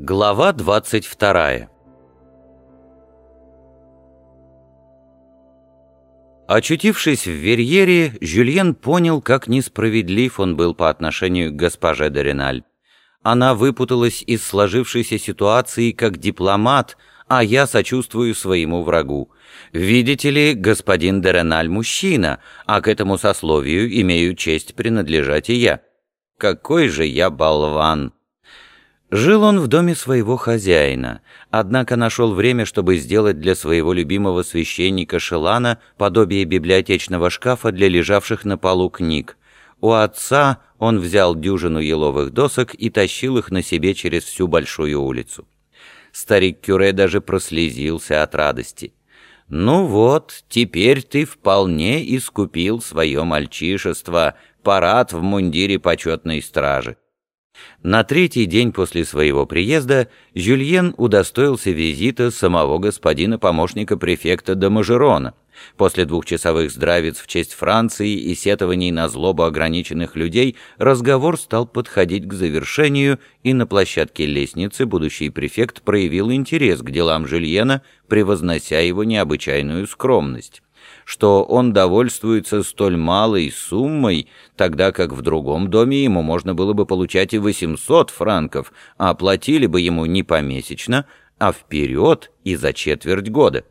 Глава 22 Очутившись в Верьере, Жюльен понял, как несправедлив он был по отношению к госпоже де Реналь. Она выпуталась из сложившейся ситуации как дипломат, а я сочувствую своему врагу. Видите ли, господин де Реналь мужчина, а к этому сословию имею честь принадлежать и я. Какой же я болван! Жил он в доме своего хозяина, однако нашел время, чтобы сделать для своего любимого священника Шелана подобие библиотечного шкафа для лежавших на полу книг. У отца он взял дюжину еловых досок и тащил их на себе через всю большую улицу. Старик Кюре даже прослезился от радости. «Ну вот, теперь ты вполне искупил свое мальчишество, парад в мундире почетной стражи». На третий день после своего приезда Жюльен удостоился визита самого господина помощника префекта де Мажерона. После двухчасовых здравиц в честь Франции и сетований на злобу ограниченных людей разговор стал подходить к завершению, и на площадке лестницы будущий префект проявил интерес к делам Жюльена, превознося его необычайную скромность что он довольствуется столь малой суммой, тогда как в другом доме ему можно было бы получать и 800 франков, а платили бы ему не помесячно, а вперед и за четверть года.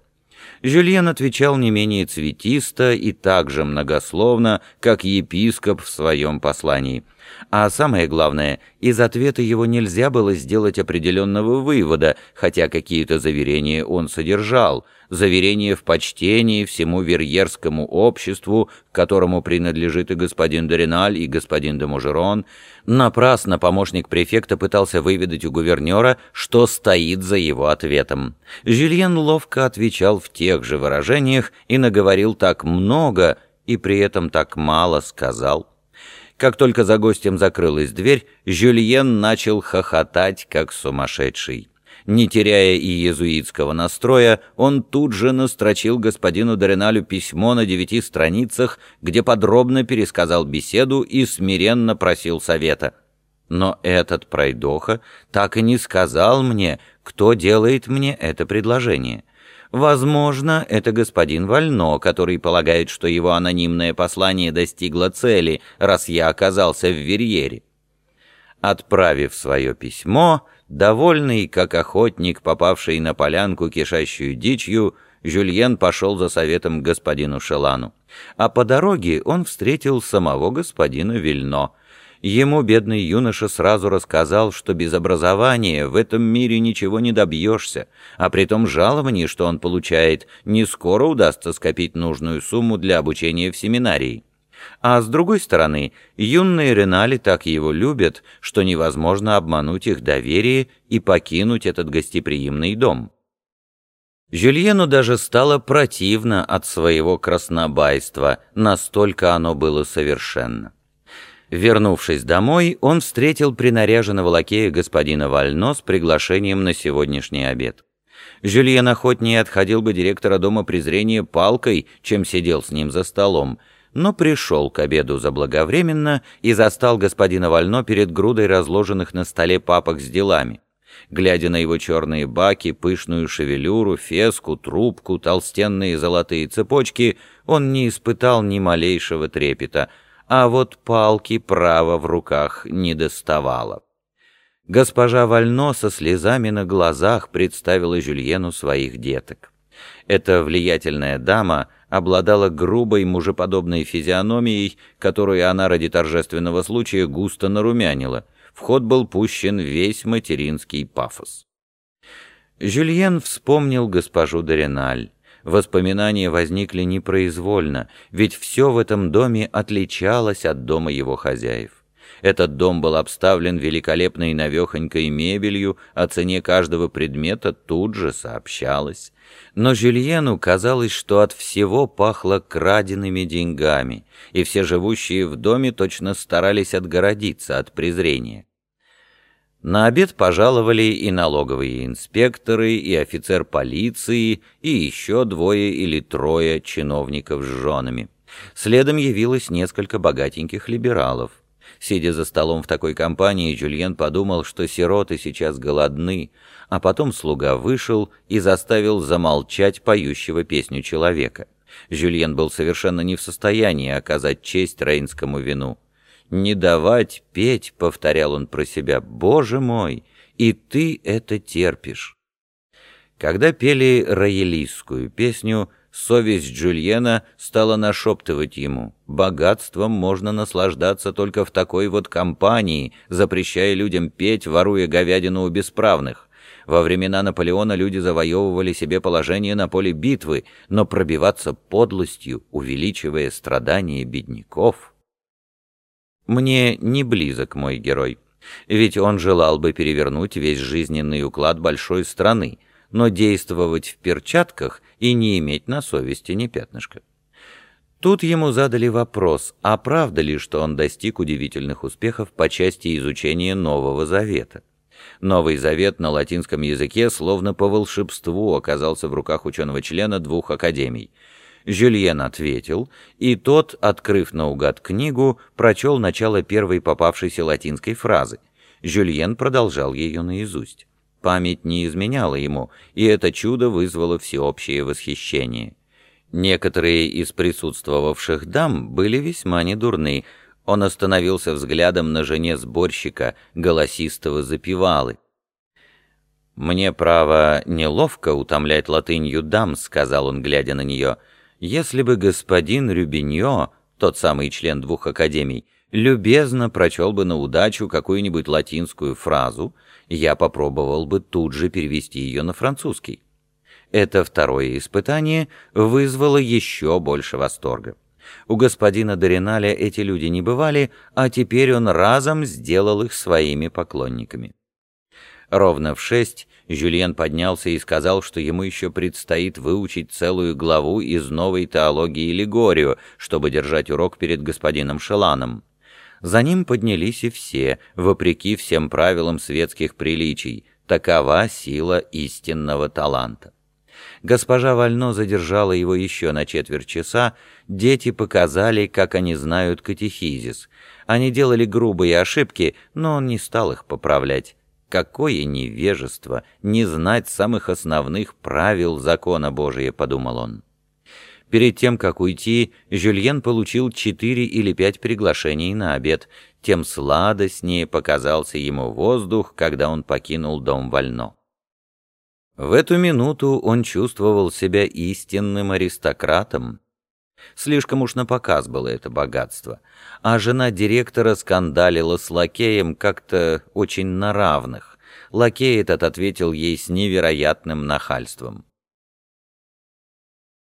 Жюльен отвечал не менее цветисто и так же многословно, как епископ в своем послании. А самое главное, из ответа его нельзя было сделать определенного вывода, хотя какие-то заверения он содержал – заверение в почтении всему верьерскому обществу, которому принадлежит и господин Дориналь, и господин де Мужерон. Напрасно помощник префекта пытался выведать у гувернера, что стоит за его ответом. Жюльен ловко отвечал в тех же выражениях и наговорил так много, и при этом так мало сказал. Как только за гостем закрылась дверь, Жюльен начал хохотать, как сумасшедший. Не теряя и иезуитского настроя, он тут же настрочил господину Дореналю письмо на девяти страницах, где подробно пересказал беседу и смиренно просил совета. Но этот пройдоха так и не сказал мне, кто делает мне это предложение. Возможно, это господин Вально, который полагает, что его анонимное послание достигло цели, раз я оказался в Верьере. Отправив свое письмо, довольный, как охотник, попавший на полянку, кишащую дичью, Жюльен пошел за советом к господину Шелану. А по дороге он встретил самого господина Вильно. Ему бедный юноша сразу рассказал, что без образования в этом мире ничего не добьешься, а при том жаловании, что он получает, не скоро удастся скопить нужную сумму для обучения в семинарии. А с другой стороны, юные Ренали так его любят, что невозможно обмануть их доверие и покинуть этот гостеприимный дом. Жюльену даже стало противно от своего краснобайства, настолько оно было совершенно. Вернувшись домой, он встретил принаряженного лакея господина Вально с приглашением на сегодняшний обед. Жюльен охотнее отходил бы директора дома презрения палкой, чем сидел с ним за столом, но пришел к обеду заблаговременно и застал господина Вально перед грудой разложенных на столе папок с делами. Глядя на его черные баки, пышную шевелюру, феску, трубку, толстенные золотые цепочки, он не испытал ни малейшего трепета, а вот палки право в руках не доставало. Госпожа Вально со слезами на глазах представила Жюльену своих деток. Эта влиятельная дама обладала грубой мужеподобной физиономией, которую она ради торжественного случая густо нарумянила. В ход был пущен весь материнский пафос. Жюльен вспомнил госпожу Дориналь. Воспоминания возникли непроизвольно, ведь все в этом доме отличалось от дома его хозяев. Этот дом был обставлен великолепной навехонькой мебелью, о цене каждого предмета тут же сообщалось. Но Жюльену казалось, что от всего пахло краденными деньгами, и все живущие в доме точно старались отгородиться от презрения. На обед пожаловали и налоговые инспекторы, и офицер полиции, и еще двое или трое чиновников с женами. Следом явилось несколько богатеньких либералов. Сидя за столом в такой компании, Жюльен подумал, что сироты сейчас голодны, а потом слуга вышел и заставил замолчать поющего песню человека. Жюльен был совершенно не в состоянии оказать честь рейнскому вину. «Не давать петь», — повторял он про себя, — «Боже мой, и ты это терпишь». Когда пели роялистскую песню, совесть Джульена стала нашептывать ему, богатством можно наслаждаться только в такой вот компании, запрещая людям петь, воруя говядину у бесправных. Во времена Наполеона люди завоевывали себе положение на поле битвы, но пробиваться подлостью, увеличивая страдания бедняков... Мне не близок мой герой, ведь он желал бы перевернуть весь жизненный уклад большой страны, но действовать в перчатках и не иметь на совести ни пятнышка. Тут ему задали вопрос, а правда ли, что он достиг удивительных успехов по части изучения Нового Завета? Новый Завет на латинском языке словно по волшебству оказался в руках ученого-члена двух академий. Жюльен ответил, и тот, открыв наугад книгу, прочел начало первой попавшейся латинской фразы. Жюльен продолжал ее наизусть. Память не изменяла ему, и это чудо вызвало всеобщее восхищение. Некоторые из присутствовавших дам были весьма недурны. Он остановился взглядом на жене сборщика, голосистого запевалы. «Мне, право, неловко утомлять латынью дам», — сказал он, глядя на нее. «Если бы господин Рюбиньо, тот самый член двух академий, любезно прочел бы на удачу какую-нибудь латинскую фразу, я попробовал бы тут же перевести ее на французский. Это второе испытание вызвало еще больше восторга. У господина Дориналя эти люди не бывали, а теперь он разом сделал их своими поклонниками. Ровно в шесть Жюльен поднялся и сказал, что ему еще предстоит выучить целую главу из новой теологии Лигорию, чтобы держать урок перед господином Шеланом. За ним поднялись и все, вопреки всем правилам светских приличий. Такова сила истинного таланта. Госпожа Вально задержала его еще на четверть часа, дети показали, как они знают катехизис. Они делали грубые ошибки, но он не стал их поправлять. Какое невежество не знать самых основных правил закона Божия, подумал он. Перед тем, как уйти, Жюльен получил четыре или пять приглашений на обед, тем сладостнее показался ему воздух, когда он покинул дом Вально. В эту минуту он чувствовал себя истинным аристократом. Слишком уж напоказ было это богатство, а жена директора скандалила с лакеем как-то очень на равных. Лакей этот ответил ей с невероятным нахальством.